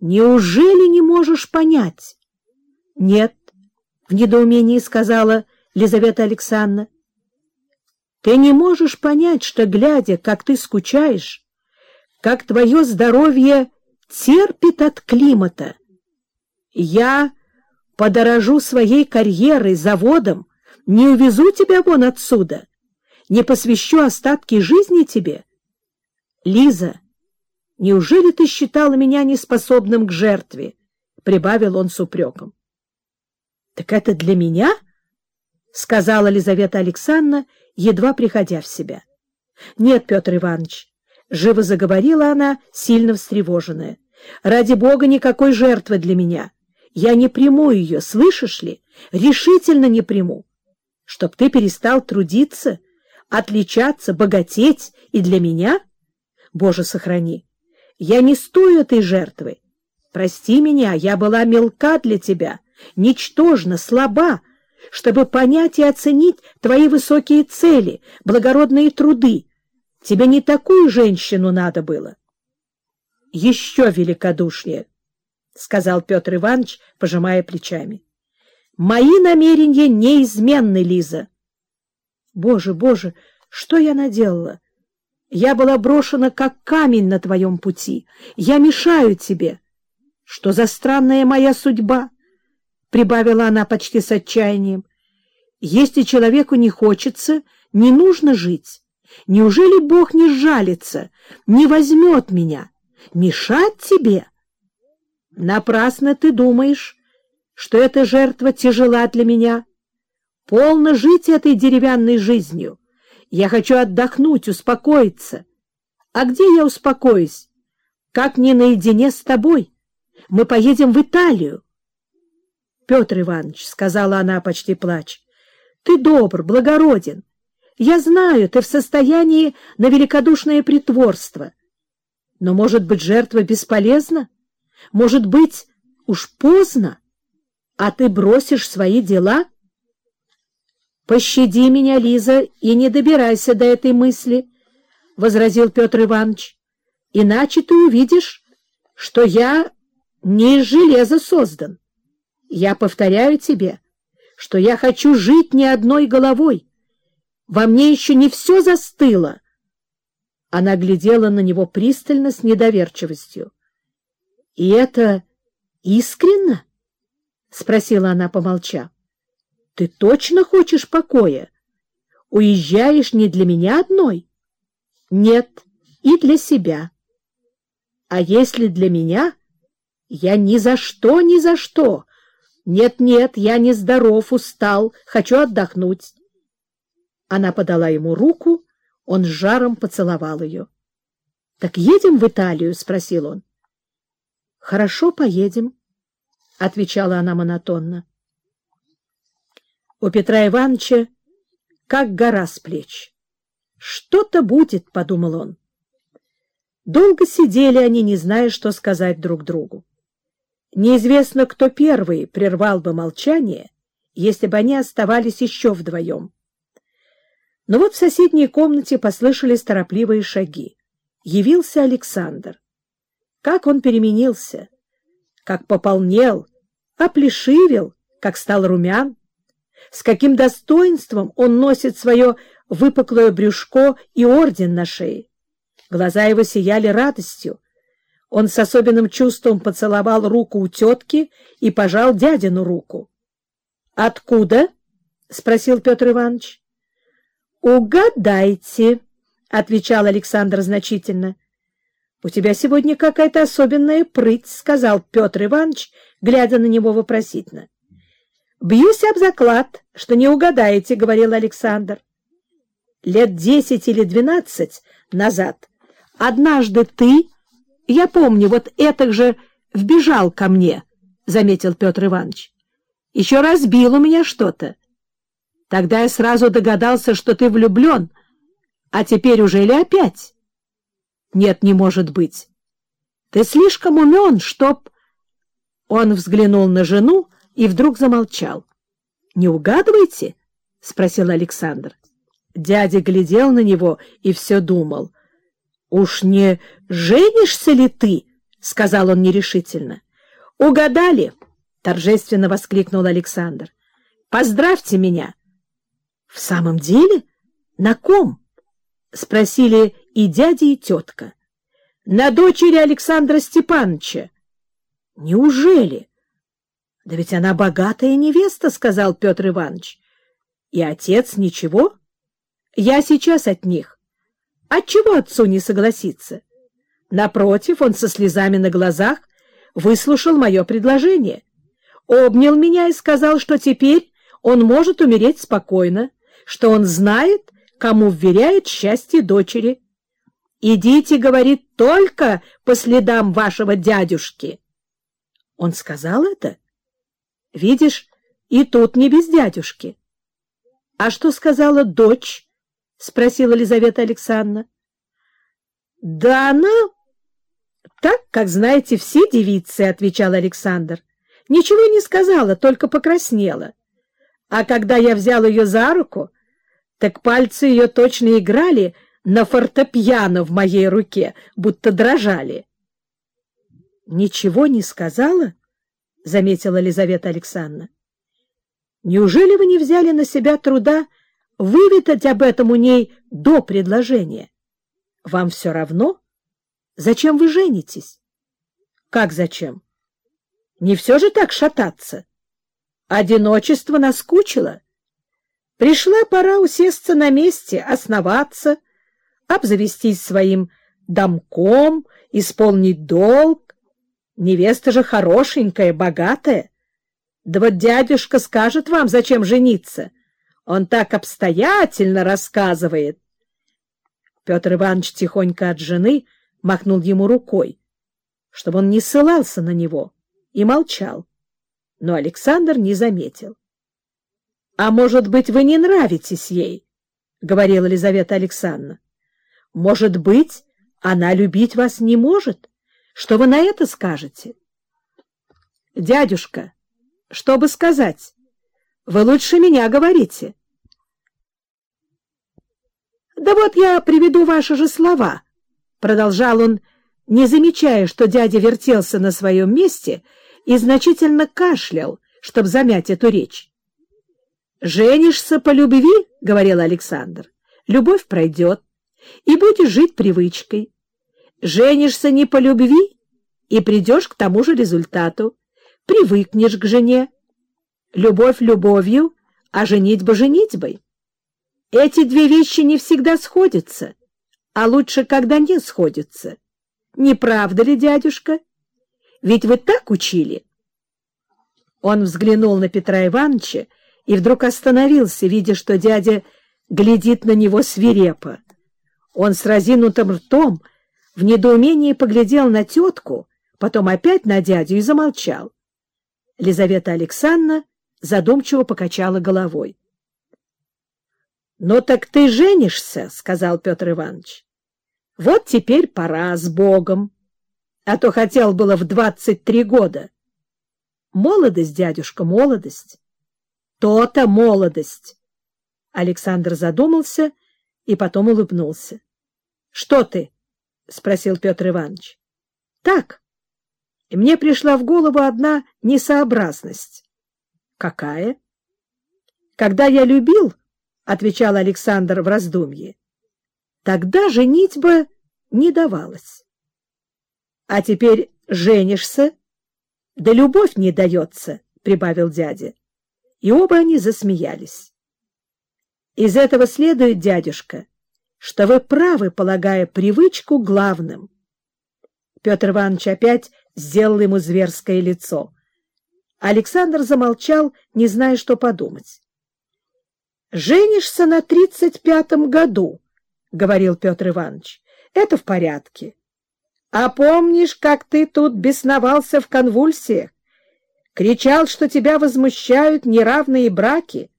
Неужели не можешь понять? — Нет, — в недоумении сказала Лизавета Александровна. — Ты не можешь понять, что, глядя, как ты скучаешь, как твое здоровье терпит от климата. Я подорожу своей карьерой, заводом, не увезу тебя вон отсюда, не посвящу остатки жизни тебе. Лиза, неужели ты считала меня неспособным к жертве? — прибавил он с упреком. — Так это для меня? — сказала Лизавета Александровна, едва приходя в себя. — Нет, Петр Иванович, — живо заговорила она, сильно встревоженная. — Ради бога, никакой жертвы для меня. Я не приму ее, слышишь ли? Решительно не приму. Чтоб ты перестал трудиться, отличаться, богатеть и для меня? Боже, сохрани! Я не стою этой жертвы. Прости меня, я была мелка для тебя, ничтожна, слаба, чтобы понять и оценить твои высокие цели, благородные труды, Тебе не такую женщину надо было. — Еще великодушнее, — сказал Петр Иванович, пожимая плечами. — Мои намерения неизменны, Лиза. — Боже, боже, что я наделала? Я была брошена, как камень на твоем пути. Я мешаю тебе. Что за странная моя судьба? — прибавила она почти с отчаянием. — Если человеку не хочется, не нужно жить. Неужели Бог не жалится, не возьмет меня? Мешать тебе? Напрасно ты думаешь, что эта жертва тяжела для меня. Полно жить этой деревянной жизнью. Я хочу отдохнуть, успокоиться. А где я успокоюсь? Как не наедине с тобой? Мы поедем в Италию. Петр Иванович, — сказала она, почти плача, — ты добр, благороден. Я знаю, ты в состоянии на великодушное притворство. Но, может быть, жертва бесполезна? Может быть, уж поздно? А ты бросишь свои дела? Пощади меня, Лиза, и не добирайся до этой мысли, — возразил Петр Иванович. Иначе ты увидишь, что я не из железа создан. Я повторяю тебе, что я хочу жить не одной головой, во мне еще не все застыло. Она глядела на него пристально с недоверчивостью. — И это искренно? — спросила она, помолчав. — Ты точно хочешь покоя? Уезжаешь не для меня одной? — Нет, и для себя. А если для меня, я ни за что, ни за что. Нет-нет, я нездоров, устал, хочу отдохнуть. Она подала ему руку, он с жаром поцеловал ее. — Так едем в Италию? — спросил он. — Хорошо, поедем, — отвечала она монотонно. У Петра Ивановича как гора с плеч. «Что-то будет», — подумал он. Долго сидели они, не зная, что сказать друг другу. Неизвестно, кто первый прервал бы молчание, если бы они оставались еще вдвоем. Но вот в соседней комнате послышались торопливые шаги. Явился Александр. Как он переменился! Как пополнел, оплешивел, как стал румян! С каким достоинством он носит свое выпуклое брюшко и орден на шее! Глаза его сияли радостью. Он с особенным чувством поцеловал руку у тетки и пожал дядину руку. — Откуда? — спросил Петр Иванович. «Угадайте», — отвечал Александр значительно. «У тебя сегодня какая-то особенная прыть», — сказал Петр Иванович, глядя на него вопросительно. «Бьюсь об заклад, что не угадаете», — говорил Александр. «Лет десять или двенадцать назад однажды ты, я помню, вот этак же вбежал ко мне», — заметил Петр Иванович. «Еще разбил у меня что-то. Тогда я сразу догадался, что ты влюблен. А теперь уже ли опять? Нет, не может быть. Ты слишком умен, чтоб... Он взглянул на жену и вдруг замолчал. — Не угадываете? — спросил Александр. Дядя глядел на него и все думал. — Уж не женишься ли ты? — сказал он нерешительно. — Угадали! — торжественно воскликнул Александр. — Поздравьте меня! — В самом деле? На ком? — спросили и дядя, и тетка. — На дочери Александра Степановича. — Неужели? — Да ведь она богатая невеста, — сказал Петр Иванович. — И отец ничего? Я сейчас от них. Отчего отцу не согласиться? Напротив, он со слезами на глазах выслушал мое предложение, обнял меня и сказал, что теперь он может умереть спокойно, что он знает, кому вверяет счастье дочери. «Идите, — говорит, — только по следам вашего дядюшки». Он сказал это? Видишь, и тут не без дядюшки. — А что сказала дочь? — спросила Елизавета Александровна. — Да она так, как знаете все девицы, — отвечал Александр. Ничего не сказала, только покраснела. А когда я взял ее за руку, так пальцы ее точно играли на фортепиано в моей руке, будто дрожали. — Ничего не сказала? — заметила Елизавета Александровна. — Неужели вы не взяли на себя труда выведать об этом у ней до предложения? Вам все равно? — Зачем вы женитесь? Как зачем? Не все же так шататься. Одиночество наскучило. Пришла пора усесться на месте, основаться, обзавестись своим домком, исполнить долг. Невеста же хорошенькая, богатая. Да вот дядюшка скажет вам, зачем жениться. Он так обстоятельно рассказывает. Петр Иванович тихонько от жены махнул ему рукой, чтобы он не ссылался на него, и молчал. Но Александр не заметил. — А может быть, вы не нравитесь ей? — говорила Елизавета Александровна. — Может быть, она любить вас не может? Что вы на это скажете? — Дядюшка, что бы сказать? Вы лучше меня говорите. — Да вот я приведу ваши же слова, — продолжал он, не замечая, что дядя вертелся на своем месте и значительно кашлял, чтобы замять эту речь. «Женишься по любви, — говорил Александр, — любовь пройдет, и будешь жить привычкой. Женишься не по любви, и придешь к тому же результату. Привыкнешь к жене. Любовь любовью, а женитьба женитьбой. Эти две вещи не всегда сходятся — а лучше, когда не сходятся. Не правда ли, дядюшка? Ведь вы так учили? Он взглянул на Петра Ивановича и вдруг остановился, видя, что дядя глядит на него свирепо. Он с разинутым ртом в недоумении поглядел на тетку, потом опять на дядю и замолчал. Лизавета Александровна задумчиво покачала головой. — Ну так ты женишься, — сказал Петр Иванович. Вот теперь пора с Богом. А то хотел было в двадцать три года. Молодость, дядюшка, молодость. То-то молодость. Александр задумался и потом улыбнулся. — Что ты? — спросил Петр Иванович. — Так. И мне пришла в голову одна несообразность. — Какая? — Когда я любил, — отвечал Александр в раздумье, Тогда женитьба не давалась. А теперь женишься, да любовь не дается, — прибавил дядя. И оба они засмеялись. Из этого следует, дядюшка, что вы правы, полагая привычку главным. Петр Иванович опять сделал ему зверское лицо. Александр замолчал, не зная, что подумать. — Женишься на тридцать пятом году, говорил Петр Иванович. — Это в порядке. А помнишь, как ты тут бесновался в конвульсиях? Кричал, что тебя возмущают неравные браки,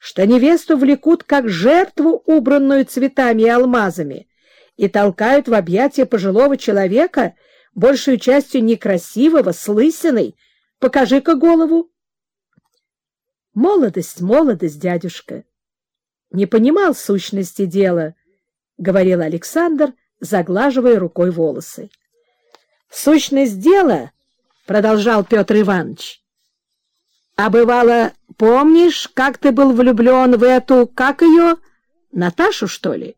что невесту влекут как жертву, убранную цветами и алмазами, и толкают в объятия пожилого человека, большую частью некрасивого, с лысиной. Покажи-ка голову. Молодость, молодость, дядюшка. Не понимал сущности дела — говорил Александр, заглаживая рукой волосы. Сущность дела, — продолжал Петр Иванович, — а бывало, помнишь, как ты был влюблен в эту, как ее, Наташу, что ли?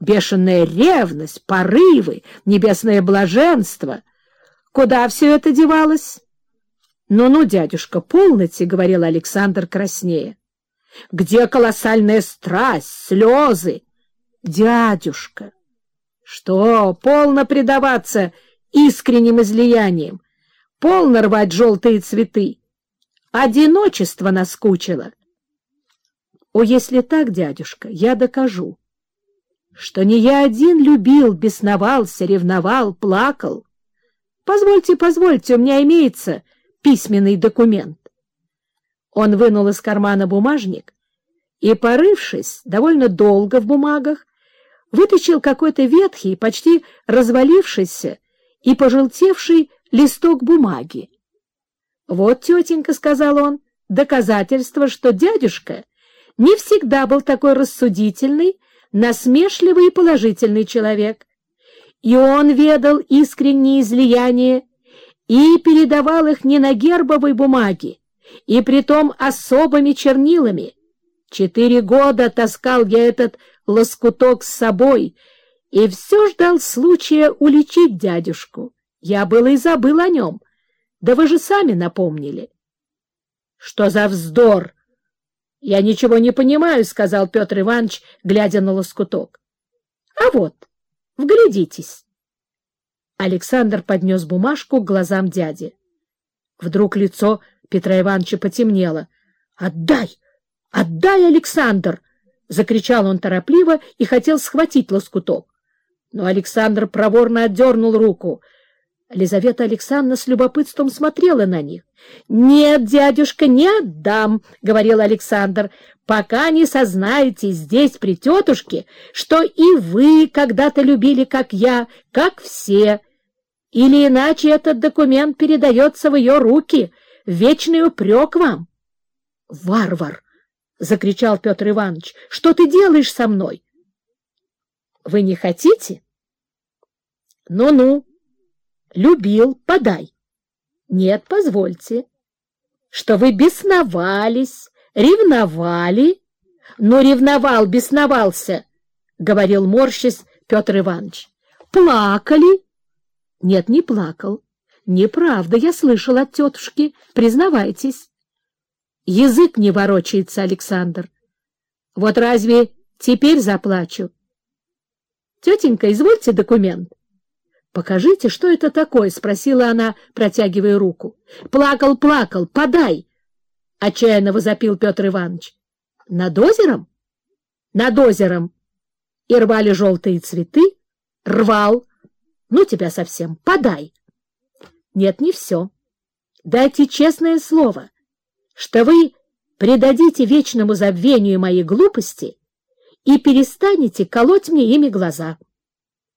Бешеная ревность, порывы, небесное блаженство. Куда все это девалось? «Ну-ну, дядюшка, полноте», — говорил Александр краснее. «Где колоссальная страсть, слезы?» «Дядюшка!» «Что, полно предаваться искренним излияниям, полно рвать желтые цветы. Одиночество наскучило». «О, если так, дядюшка, я докажу, что не я один любил, бесновался, ревновал, плакал. Позвольте, позвольте, у меня имеется письменный документ. Он вынул из кармана бумажник и, порывшись довольно долго в бумагах, вытащил какой-то ветхий, почти развалившийся и пожелтевший листок бумаги. — Вот, тетенька, — сказал он, — доказательство, что дядюшка не всегда был такой рассудительный, насмешливый и положительный человек. И он ведал искренние излияния и передавал их не на гербовой бумаге, и притом особыми чернилами. Четыре года таскал я этот лоскуток с собой и все ждал случая уличить дядюшку. Я было и забыл о нем. Да вы же сами напомнили. — Что за вздор! — Я ничего не понимаю, — сказал Петр Иванович, глядя на лоскуток. — А вот, вглядитесь. Александр поднес бумажку к глазам дяди. Вдруг лицо Петра Ивановича потемнело. «Отдай! Отдай, Александр!» — закричал он торопливо и хотел схватить лоскуток. Но Александр проворно отдернул руку. Лизавета Александровна с любопытством смотрела на них. — Нет, дядюшка, не отдам, — говорил Александр, — пока не сознаете здесь, при тетушке, что и вы когда-то любили, как я, как все, или иначе этот документ передается в ее руки, вечный упрек вам. — Варвар! — закричал Петр Иванович. — Что ты делаешь со мной? — Вы не хотите? Ну — Ну-ну. Любил, подай. — Нет, позвольте. — Что вы бесновались, ревновали. — Но ревновал, бесновался, — говорил морщись Петр Иванович. — Плакали. — нет, не плакал. Неправда, я слышал от тетушки. Признавайтесь. Язык не ворочается, Александр. Вот разве теперь заплачу? Тетенька, извольте документ. Покажите, что это такое, спросила она, протягивая руку. Плакал, плакал, подай. Отчаянно возопил Петр Иванович. Над озером? Над озером. И рвали желтые цветы, рвал, ну тебя совсем, подай. Нет, не все. Дайте честное слово, что вы предадите вечному забвению моей глупости и перестанете колоть мне ими глаза.